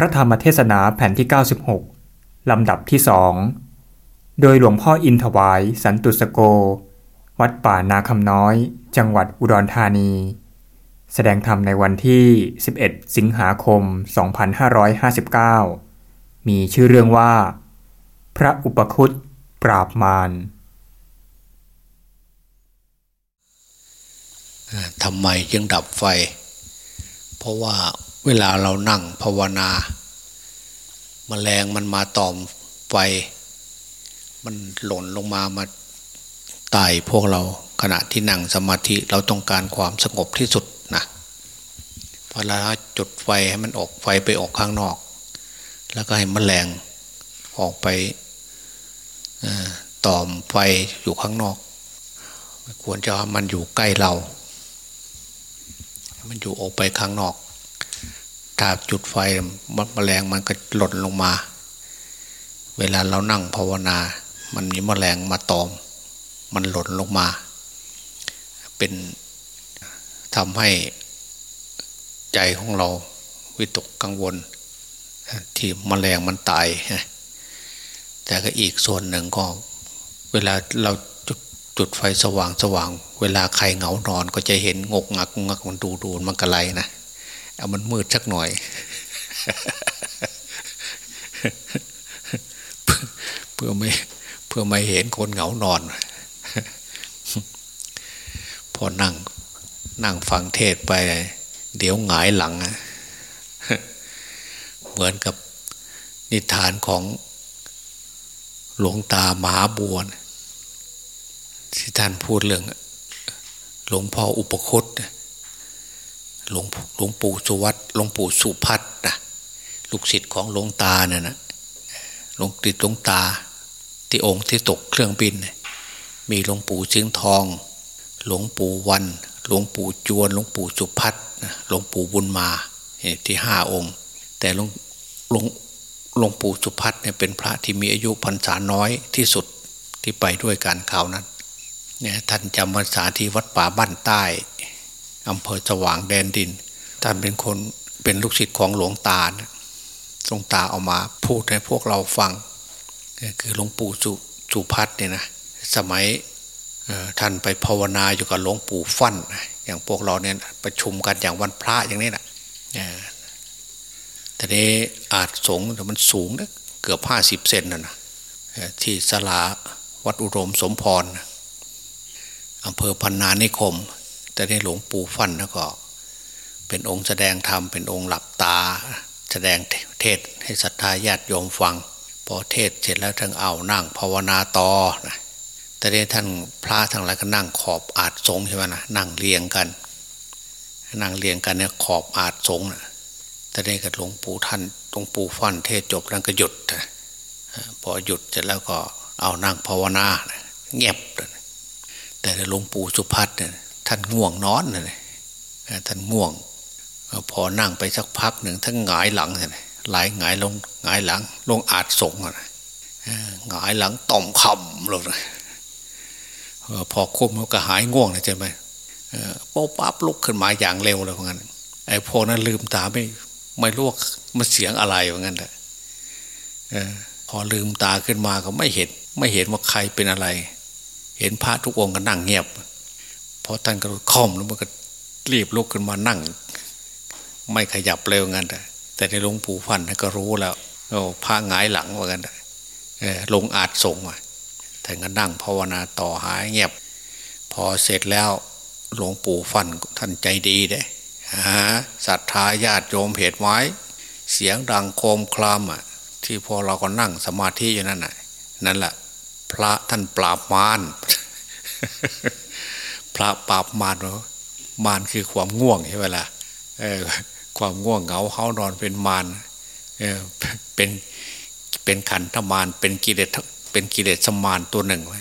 ระธรรมเทศนาแผ่นที่ 96 ลำดับที่สองโดยหลวงพ่ออินถวายสันตุสโก วัดป่านาคำน้อย จังหวัดอุดรธานี แสดงธรรมในวันที่ 11 สิงหาคม 2559 มีชื่อเรื่องว่า พระอุปคุตปราบมารทำไมจึงดับไฟ เพราะว่า เวลาเรานั่งภาวนาแมลงมันมาตอมไฟ มันหล่นลงมามาตายพวกเราขณะที่นั่งสมาธิเราต้องการความสงบที่สุดนะพอเราจุดไฟให้มันออกไฟไปออกข้างนอก แล้วก็ให้มแมลงออกไปตอมไฟอยู่ข้างนอก ควรจะมันอยู่ใกล้เรา มันอยู่ออกไปข้างนอก ถ้าจุดไฟมแมลงมันก็หล่นลงมา เวลาเรานั่งภาวนา มันมีมแมลงมาตอม มันหล่นลงมา เป็นทำให้ใจของเราวิตกกังวล ที่มแมลงมันตาย แต่ก็อีกส่วนหนึ่งก็ เวลาเราจุดจุดไฟสว่างสว่าง เวลาใครเหงานอนก็จะเห็นงกงักงักมันดูดูมันกระไรนะ เอามันมืดสักหน่อย เพื่อไม่เพื่อไม่เห็นคนเหงานอน พอนั่ง นั่งฟังเทศไป เดี๋ยวหงายหลัง เหมือนกับนิทานของหลวงตามหาบัวที่ท่านพูดเรื่อง หลวงพ่ออุปคุต หลวงหลวงปู่สุวัตหลวงปู่สุพัฒนะลูกศิษย์ของหลวงตาเนี่ยนะหลวงติดหลวงตา ที่องค์ที่ตกเครื่องบิน มีหลวงปู่ชิงทอง หลวงปู่วัน หลวงปู่จวน หลวงปู่สุพัฒหลวงปู่บุญมาที่ห้าองค์ แต่หลวงหลวงหลวงปู่สุพัฒเนี่ยเป็นพระที่มีอายุพรรษาน้อยที่สุดที่ไปด้วยกันข่าวนั้นเนี่ยท่านจำพรรษาที่วัดป่าบ้านใต้ อำเภอสว่างแดนดิน ท่านเป็นคนเป็นลูกศิษย์ของหลวงตาหลวงตาเอามาพูดให้พวกเราฟัง คือหลวงปู่สุสุพัฒเนี่ยนะสมัยท่านไปภาวนาอยู่กับหลวงปู่ฟั่นอย่างพวกเราเนี่ยประชุมกันอย่างวันพระอย่างนี้แหละแต่นี้อาจสงแต่มันสูงนะเกือบห้าสิบเซนนะนะที่สลาวัดอุดมสมพรอำเภอพันนานิคม แต่ในหลวงปู่ฟันแล้วก็ เป็นองค์แสดงธรรมเป็นองค์หลับตา แสดงเทศให้ศรัทธาญาติโยมฟัง พอเทศเสร็จแล้วท่านเอานั่งภาวนาต่อนะแต่ในท่านพระทั้งหลายก็นั่งขอบอาจสงใช่ไหมนะนั่งเรียงกัน นั่งเรียงกันเนี่ยขอบอาจสงนะแต่ในกับหลวงปู่ท่านหลวงปู่ฟันเทศจบแล้วก็หยุดพอหยุดเสร็จแล้วก็เอานั่งภาวนาเงียบแต่หลวงปู่สุพัฒน์เนี่ย ท่านง่วงนอนเลยท่านง่วง พอนั่งไปสักพักหนึ่งท่านหงายหลังเลยไหลหงายลงหงายหลัง ลงอาจสงเลยหงายหลังต่อมคำลงพอคุมมันก็หายง่วงเลยใช่ไหมโป๊ปั๊บลุกขึ้นมาอย่างเร็วเลยเพราะงั้นไอ้พอนั้นลืมตาไม่ไม่รู้ว่ามันเสียงอะไรเพราะงั้นแหละพอลืมตาขึ้นมาก็ไม่เห็น ไม่เห็นว่าใครเป็นอะไร เห็นพระทุกองค์ก็นั่งเงียบ อท่านก็ค่อมแล้วมันก็รีบลุกขึ้นมานั่ง ไม่ขยับเร็วงั้นแต่แต่ในหลวงปู่ฟันก็รู้แล้วโอ้พระงายหลังว่ากันลงอาจส่งมาท่านก็นั่งภาวนาต่อหายเงียบ พอเสร็จแล้วหลวงปู่ฟันท่านใจดีเด้ฮะศรัทธาญาติโยมเหตุไว้ เสียงดังโคมคลามอะที่พอเราก็นั่งสมาธิอยู่นั่นน่ะนั่นแหละพระท่านปราบมาร ระปราบมารเนาะมารคือความง่วงใช่ไหมล่ะความง่วงเหงาเขานอนเป็นมารเเป็นเป็นขันธมารเป็นกิเลสเป็นกิเลสสมารตัวหนึ่งไว้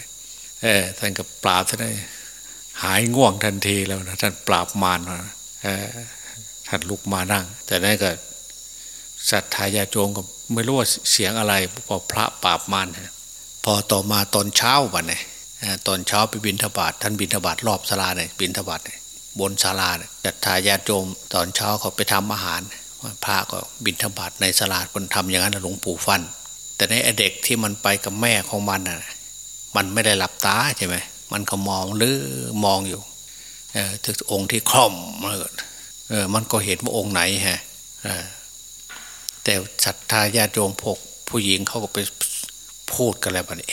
ท่านก็ปราบท่านได้หายง่วงทันทีแล้วนะท่านปราบมารท่านลุกมานั่ง แต่นั่นก็ศรัทธาญาโจงก็ไม่รู้ว่าเสียงอะไรพอพระปราบมารพอต่อมาตอนเช้าวันนี้ ตอนเช้าไปบินทบาทท่านบินทบาทรอบศาลาเนี่ยบินทบาทบนศาลาเนี่ยจัดทายาโจม ตอนเช้าเขาไปทำอาหาร พระก็บินธบาตในสลาคนทำอย่างนั้นหลวงปู่ฟัน แต่ในเด็กที่มันไปกับแม่ของมันน่ะมันไม่ได้หลับตาใช่ไหมมันก็มองหรือมองอยู่เออถึงองค์ที่คล่อมเออมันก็เห็นว่าองค์ไหนฮะแต่ศรัทธาญาติโยมพวกผู้หญิงเขาก็ไปพูดกันแล้วบัดนี้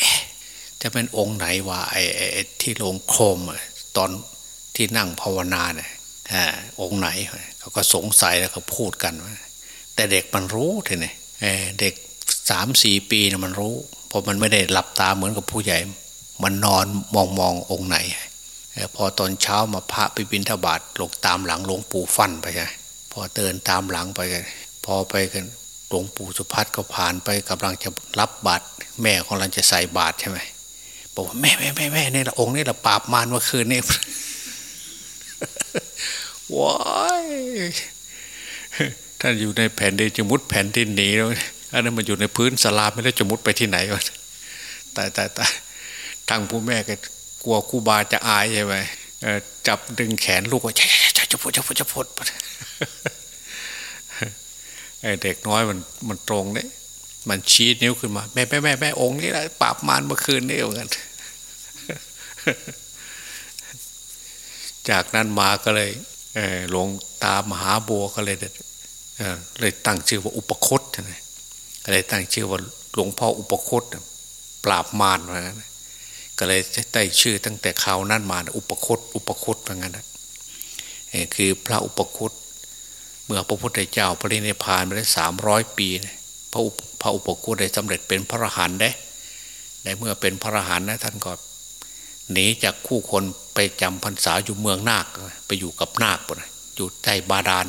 จะเป็นองค์ไหนวะไอ้ไอ้ที่ลงโคมตอนที่นั่งภาวนาเนี่ยองค์ไหนเขาก็สงสัยแล้วก็พูดกันแต่เด็กมันรู้ทีนี่เด็กสามสี่ปีนะมันรู้เพราะมันไม่ได้หลับตาเหมือนกับผู้ใหญ่ มันนอนมองมององค์ไหนพอตอนเช้ามาพระไปบิณฑบาตลงตามหลังหลวงปู่ฟันไปใช่พอเดินตามหลังไปพอไปกันหลวงปู่สุพัฒก็ผ่านไปกำลังจะรับบาตรแม่ของเราจะใส่บาตรใช่ไหม บอกว่าแม่แม่แม่แม่นี่ละองค์นี่ละปราบมารเมื่อคืนนี่ว้ายท่านอยู่ในแผ่นดินจะมุดแผ่นดินหนีแล้วอันนั้นมันอยู่ในพื้นสลาไม่ได้จะมุดไปที่ไหนวะแต่แต่แต่ทางผู้แม่ก็กลัวคู่บาจะอายใช่ไหมจับดึงแขนลูกว่าจะจะจะพดจะพดจะพดไอเด็กน้อยมันมันตรงเนี่ย มันชี้นิ้วขึ้นมา แม่แม่แม่แม่องค์นี้แหละปราบมารเมื่อคืนนี่เหมือนกันจากนั้นมาก็เลยหลวงตามหาบัวก็เลยเลยตั้งชื่อว่าอุปคตนะก็เลยตั้งชื่อว่าหลวงพ่ออุปคตปราบมารว่างั้นก็เลยได้ชื่อตั้งแต่คราวนั้นมาอุปคตอุปคตว่างั้นคือพระอุปคตเมื่อพระพุทธเจ้าปรินิพานมาได้สามร้อยปี พระพระอุปคุตได้สำเร็จเป็นพระอรหันต์ได้ในเมื่อเป็นพระอรหันต์นะท่านก็หนีจากคู่คนไปจำพรรษาอยู่เมืองนาค ไปอยู่กับนาคปนะอยู่ใต้บาดาล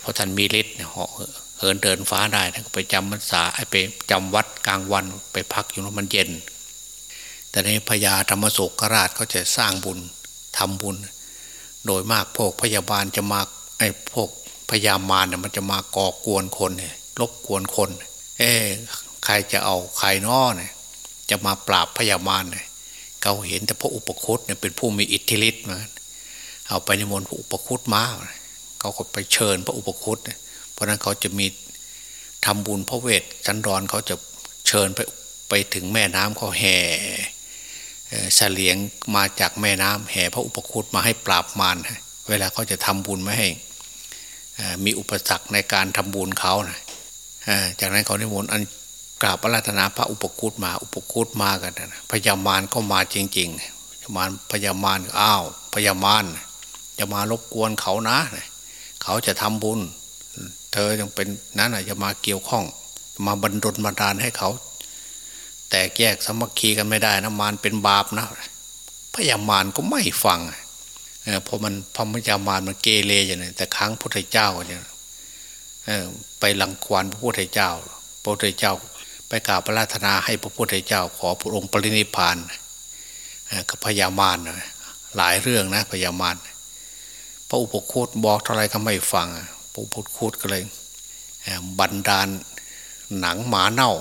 เพราะท่านมีฤทธิ์เหาะเหินเดินฟ้าได้ท่านก็ไปจำพรรษาไปจำวัดกลางวันไปพักอยู่แล้วมันเย็น แต่ในพญาธรรมโศกราชก็จะสร้างบุญทำบุญ โดยมากพวกพยาบาลจะมาไอ้พวกพยามารเนี่ยมันจะมาก่อกวนคนเนี่ย รบกวนคน เอ๊ใครจะเอาใครน้อเนี่ยจะมาปราบพยามารเนี่ยเขาเห็นแต่พระอุปคุตเนี่ยเป็นผู้มีอิทธิฤทธิ์มาเอาไปในมนต์พระอุปคุตมาเขาก็ไปเชิญพระอุปคุตเพราะนั้นเขาจะมีทำบุญพระเวทสันดอนเขาจะเชิญไปไปถึงแม่น้ำเขาแห่เสลียงมาจากแม่น้ำแห่พระอุปคุตมาให้ปราบมารเวลาเขาจะทำบุญไม่ให้มีอุปสรรคในการทำบุญเขานะ จากนั้นเขาได้มนต์อันกราบอาราธนาพระอุปคุตมา อุปคุตมากันนะพญามารก็มาจริงๆมารพญามารอ้าวพญามารจะมารบกวนเขานะ เขาจะทำบุญ เธอยังเป็นนั้นจะมาเกี่ยวข้อง มาบรรดลบันดาลให้เขา แต่แยกสมัคคีกันไม่ได้นะมารเป็นบาปนะพญามารก็ไม่ฟังเพราะมันพมยามารมันเกเรอย่างนี้แต่ครั้งพุทธเจ้าเนี่ย ไปลังควานพระพุทธเจ้า พระพุทธเจ้า ไปกราบพระราธนาให้พระพุทธเจ้า ขอพระองค์ปรินิพานกับพญามารหลายเรื่องนะพญามารพระอุปคุตบอกเท่าไรก็ไม่ฟังพระอุปคุตก็เลยบันดาลหนังหมาเน่า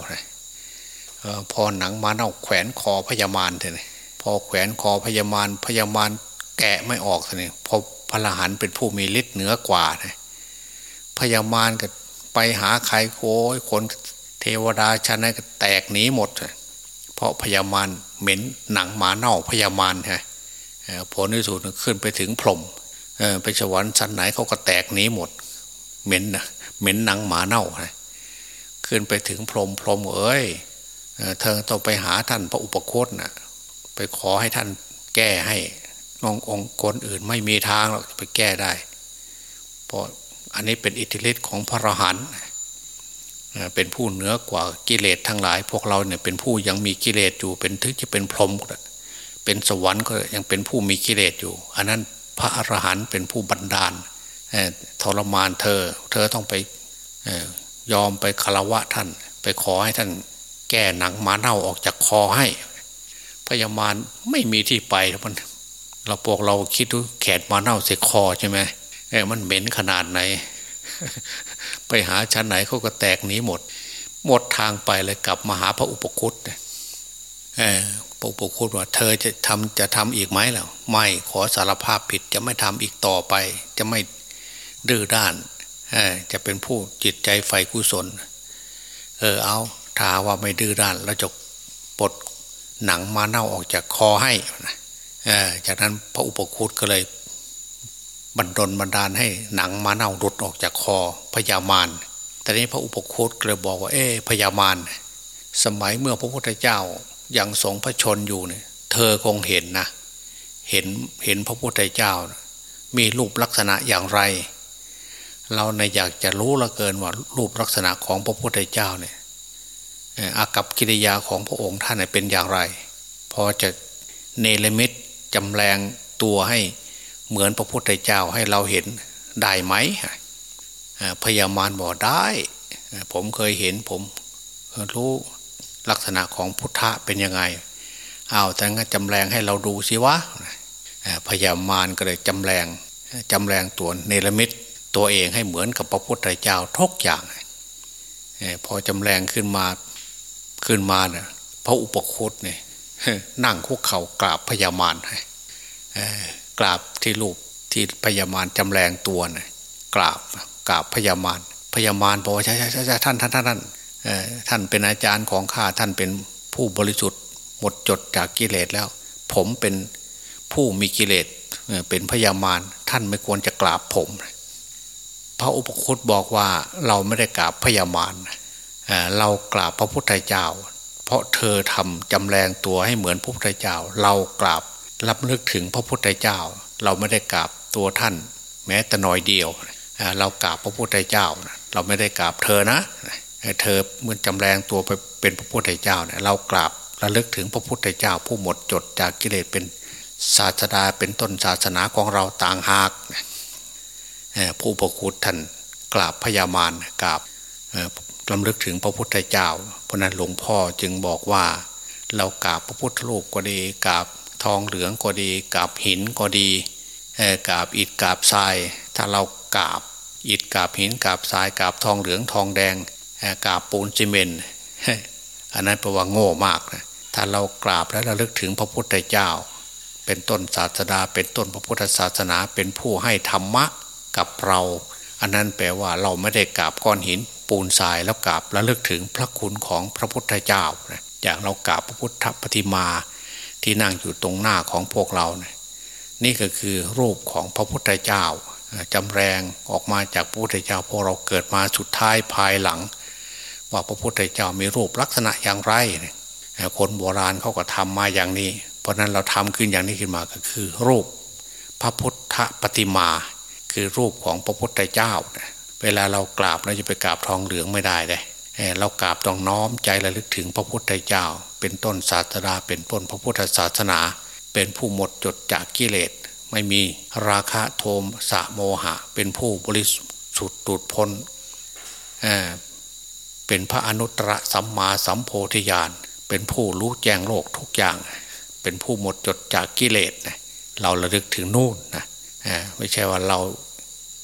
พอหนังหมาเน่าแขวนคอพญามารเลยพอแขวนคอพญามารพญามารแกะไม่ออกเลยพอพระรหันเป็นผู้มีฤทธิ์เหนือกว่านะ พญามารก็ไปหาใครโค้ยคนเทวดาชั้นนั้นก็แตกหนีหมด เพราะพญามารเหม็นหนังหมาเน่าพญามารฮะผลที่สุดขึ้นไปถึงพรมไปสวรรค์ชั้นไหนเขาก็แตกหนีหมด เหม็นนะเหม็นหนังหมาเน่าขึ้นไปถึงพรมพรมเอ้ยเธอต้องไปหาท่านพระอุปโคตนะไปขอให้ท่านแก้ให้ององคนอื่นไม่มีทางหรอกไปแก้ได้เพราะ อันนี้เป็นอิทธิฤทธิ์ของพระอรหันต์เป็นผู้เหนือกว่ากิเลสทั้งหลาย พวกเราเนี่ยเป็นผู้ยังมีกิเลสอยู่เป็นถึงจะเป็นพรหมเป็นสวรรค์ก็ยังเป็นผู้มีกิเลสอยู่ อันนั้นพระอรหันต์เป็นผู้บันดาลทรมานเธอ เธอต้องไปยอมไปคารวะท่าน ไปขอให้ท่านแก้หนังหมาเน่าออกจากคอให้ พยามารไม่มีที่ไปมันเราพวกเราคิดดูแขนมาเน่าเสียคอใช่ไหม มันเหม็นขนาดไหน ไปหาชั้นไหนเขาก็แตกหนีหมด หมดทางไปเลยกลับมาหาพระอุปคุตเออพระอุปคุตว่า เธอจะทำจะทำอีกไหมล่ะไม่ขอสารภาพผิดจะไม่ทำอีกต่อไป จะไม่ดื้อด้านจะเป็นผู้จิตใจไฟกุศล เออเอาถ้าว่าไม่ดื้อด้าน แล้วจะปลดหนังมาเน่าออกจากคอให้จากนั้นพระอุปคุตก็เลย บันดลบันดาลให้หนังมาเน่าหลุดออกจากคอพญามารแต่นี้พระอุปโคตก็เลยบอกว่า เอ๊พญามารสมัยเมื่อพระพุทธเจ้ายังทรงพระชนอยู่เนี่ย เธอคงเห็นนะ เห็นเห็นพระพุทธเจ้า มีรูปลักษณะอย่างไร เราในอยากจะรู้ละเกินว่ารูปลักษณะของพระพุทธเจ้าเนี่ยอากับกิริยาของพระองค์ท่านเป็นอย่างไร พอจะเนรมิตจำแรงตัวให้ เหมือนพระพุทธเจ้าให้เราเห็นได้ไหมพยามารบอกได้ ผมเคยเห็นผมรู้ลักษณะของพุทธะเป็นยังไงเอาแต่งั้นจำแรงให้เราดูสิวะพยามารก็เลยจำแรงจำแรงตัวเนรมิตตัวเองให้เหมือนกับพระพุทธเจ้าทุกอย่างพอจำแรงขึ้นมาขึ้นมาเนี่ยพระอุปคุตเนี่ยนั่งคุกเข่ากราบพญามาร กราบที่รูปที่พญามารจำแรงตัวนะกราบกราบพญามารพญามารบอกว่าใช่ใช่ใช่ท่านท่านท่านท่านท่านเป็นอาจารย์ของข้าท่านเป็นผู้บริสุทธิ์หมดจดจากกิเลสแล้ว ผมเป็นผู้มีกิเลสเป็นพญามารท่านไม่ควรจะกราบผม พระอุปคุตบอกว่าเราไม่ได้กราบพญามารเรากราบพระพุทธเจ้า เพราะเธอทำจำแรงตัวให้เหมือนพระพุทธเจ้า เรากราบ รับลึกถึงพระพุทธเจ้า เราไม่ได้กราบตัวท่าน แม้แต่น้อยเดียว เรากราบพระพุทธเจ้า เราไม่ได้กราบเธอนะเธอเมื่อจำแรงตัวไปเป็นพระพุทธเจ้าเนี่ยเรากราบระลึกถึงพระพุทธเจ้า ผู้หมดจดจากกิเลสเป็นศาสดาเป็นต้นศาสนาของเราต่างหากผู้ประคุณท่านกราบพญามารกราบลำลึกถึงพระพุทธเจ้า เพราะนั้นหลวงพ่อจึงบอกว่า เรากราบพระพุทธรูปก็ดีกราบ ทองเหลืองก็ดีกาบหินก็ดีกาบอิฐกาบทราย ถ้าเรากาบอิฐกาบหินกาบทรายกาบทองเหลืองทองแดงกาบปูนซีเมนอันนั้นแปลว่าโง่มากนะถ้าเรากราบแล้วระลึกถึงพระพุทธเจ้า เป็นต้นศาสดา เป็นต้นพระพุทธศาสนา เป็นผู้ให้ธรรมะกับเรา อันนั้นแปลว่าเราไม่ได้กราบก้อนหินปูนทรายแล้วกราบระลึกถึงพระคุณของพระพุทธเจ้าอย่างเรากราบพระพุทธปฏิมา ที่นั่งอยู่ตรงหน้าของพวกเราเนี่ยนี่ก็คือรูปของพระพุทธเจ้าจำแรงออกมาจากพระพุทธเจ้าพวกเราเกิดมาสุดท้ายภายหลัง ว่าพระพุทธเจ้ามีรูปลักษณะอย่างไร คนโบราณเขาก็ทำมาอย่างนี้ เพราะนั้นเราทำขึ้นอย่างนี้ขึ้นมาก็คือ รูปพระพุทธปฏิมา คือรูปของพระพุทธเจ้า เวลาเรากราบเราจะไปกราบทองเหลืองไม่ได้เลยเรากราบต้องน้อมใจระลึกถึงพระพุทธเจ้า เป็นต้นศาสนาเป็นต้นพระพุทธศาสนา เป็นผู้หมดจดจากกิเลส ไม่มีราคะโทมสะโมหะ เป็นผู้บริสุทธิ์ดุดพ้นเป็นพระอนุตตรสัมมาสัมโพธิญาณเป็นผู้รู้แจ้งโลกทุกอย่าง เป็นผู้หมดจดจากกิเลสนะเราระลึกถึงนู่นนะไม่ใช่ว่าเรา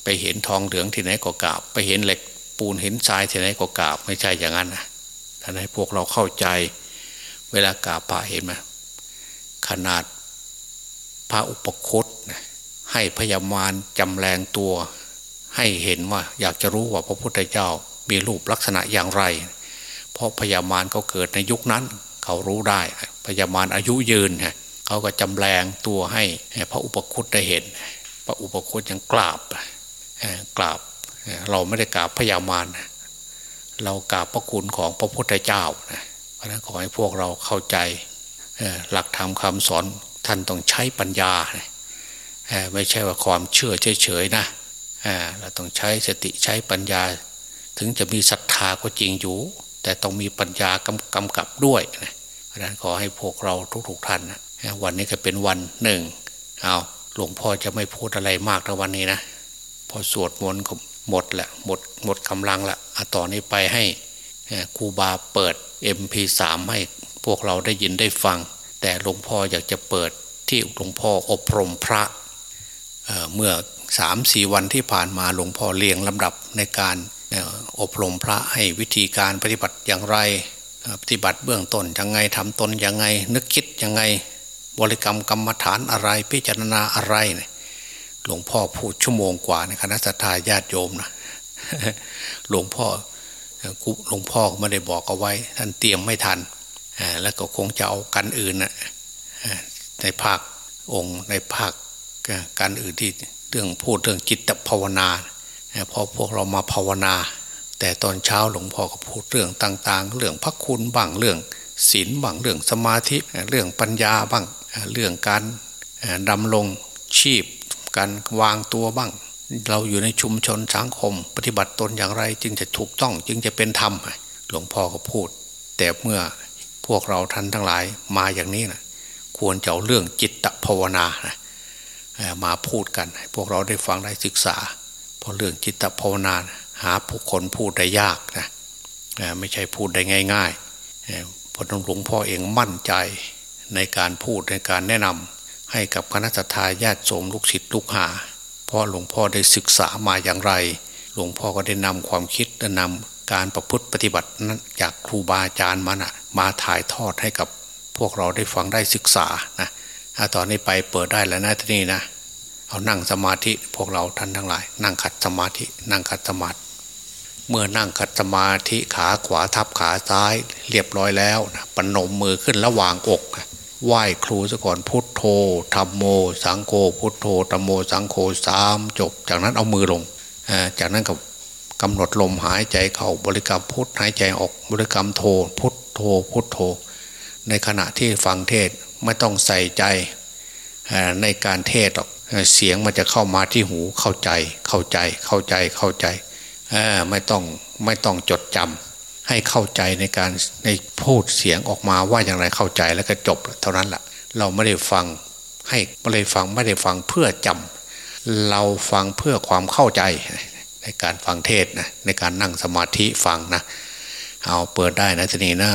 ไปเห็นทองเหลืองที่ไหนก็กราบ ไปเห็นเหล็กปูนเห็นทรายที่ไหนก็กราบ ไม่ใช่อย่างนั้นนะท่านให้พวกเราเข้าใจ เวลากราบพระเห็นไหมขนาดพระอุปคุตให้พยามารจำแรงตัว ให้เห็นว่าอยากจะรู้ว่าพระพุทธเจ้ามีรูปลักษณะอย่างไร เพราะพยามารเขาเกิดในยุคนั้น เขารู้ได้ พยามารอายุยืนฮะเขาก็จำแรงตัวให้พระอุปคุตได้เห็น พระอุปคุตยังกราบกราบเราไม่ได้กราบพยามารเรากราบพระคุณของพระพุทธเจ้าเพราะ นั้นขอให้พวกเราเข้าใจหลักธรรมคำสอนท่านต้องใช้ปัญญา ไม่ใช่ว่าความเชื่อเฉยๆนะเราต้องใช้สติใช้ปัญญา ถึงจะมีศรัทธาก็จริงอยู่ แต่ต้องมีปัญญากำกำกับด้วยนะเพราะนั้นขอให้พวกเราทุกๆท่านนะวันนี้ก็เป็นวันหนึ่งเอาหลวงพ่อจะไม่พูดอะไรมากในวันนี้นะพอสวดมนต์หมดละหมดหมดกำลังละต่อนนี้ไปให้ ครูบาเปิด MP3 ให้พวกเราได้ยินได้ฟัง แต่หลวงพ่ออยากจะเปิดที่หลวงพ่ออบรมพระเเมื่อสามสี่วันที่ผ่านมาหลวงพ่อเรียงลำดับในการอบรมพระให้วิธีการปฏิบัติอย่างไร ปฏิบัติเบื้องต้นยังไงทำตนยังไง นึกคิดยังไงบริกรรมกรรมฐานอะไรพิจารณาอะไรหลวงพ่อพูดชั่วโมงกว่าในคณะสัตยาญาติโยมนะหลวงพ่อ หลวงพ่อไม่ได้บอกเอาไว้ ท่านเตรียมไม่ทันแล้วก็คงจะเอากันอื่นนะในภาคองค์ในภาคการอื่นที่เรื่องพูดเรื่องจิตภาวนาพอพวกเรามาภาวนา แต่ตอนเช้าหลวงพ่อก็พูดเรื่องต่าง ๆ เรื่องพระคุณบ้างเรื่องศีลบ้างเรื่องสมาธิเรื่องปัญญาบ้างเรื่องการดำรงชีพ การวางตัวบ้าง เราอยู่ในชุมชนสังคม ปฏิบัติตนอย่างไร จึงจะถูกต้องจึงจะเป็นธรรมหลวงพ่อก็พูด แต่เมื่อพวกเราท่านทั้งหลายมาอย่างนี้นะควรจะเอาเรื่องจิตภาวนานะมาพูดกันให้พวกเราได้ฟังได้ศึกษาเพราะเรื่องจิตภาวนาหาผู้คนพูดได้ยากนะไม่ใช่พูดได้ง่ายๆเพราะหลวงพ่อเองมั่นใจในการพูดในการแนะนำให้กับคณะทาญาติโสมลูกศิษย์ลูกหา ราะหลวงพ่อได้ศึกษามาอย่างไร หลวงพ่อก็ได้นำความคิดและนำการประพฤติปฏิบัตินั้นจากครูบาอาจารย์มานะมาถ่ายทอดให้กับพวกเราได้ฟังได้ศึกษานะตอนนี้ไปเปิดได้แล้วนะที่นี่นะ เอานั่งสมาธิพวกเราท่านทั้งหลาย นั่งขัดสมาธิ นั่งขัดสมาธิ เมื่อนั่งขัดสมาธิขาขวาทับขาซ้าย เรียบร้อยแล้วนะปนมมือขึ้นระหว่างอก ไหว้ครูซะก่อนพุทโธธรรมโม สังโฆพุทโธธรรมโม สังโฆสามจบ จากนั้นเอามือลง จากนั้นกับกำหนดลมหายใจเข้าบริกรรมพุทหายใจออกบริกรรมโทพุทโธพุทโธ ในขณะที่ฟังเทศไม่ต้องใส่ใจในการเทศหรอกเสียงมันจะเข้ามาที่หูเข้าใจเข้าใจเข้าใจเข้าใจไม่ต้องไม่ต้องจดจำ ให้เข้าใจในการในพูดเสียงออกมาว่าอย่างไรเข้าใจแล้วก็จบเท่านั้นแหละเราไม่ได้ฟังให้ไม่ได้ฟังไม่ได้ฟังเพื่อจำเราฟังเพื่อความเข้าใจในการฟังเทศนะในการนั่งสมาธิฟังนะเอาเปิดได้นะทีนี้นะ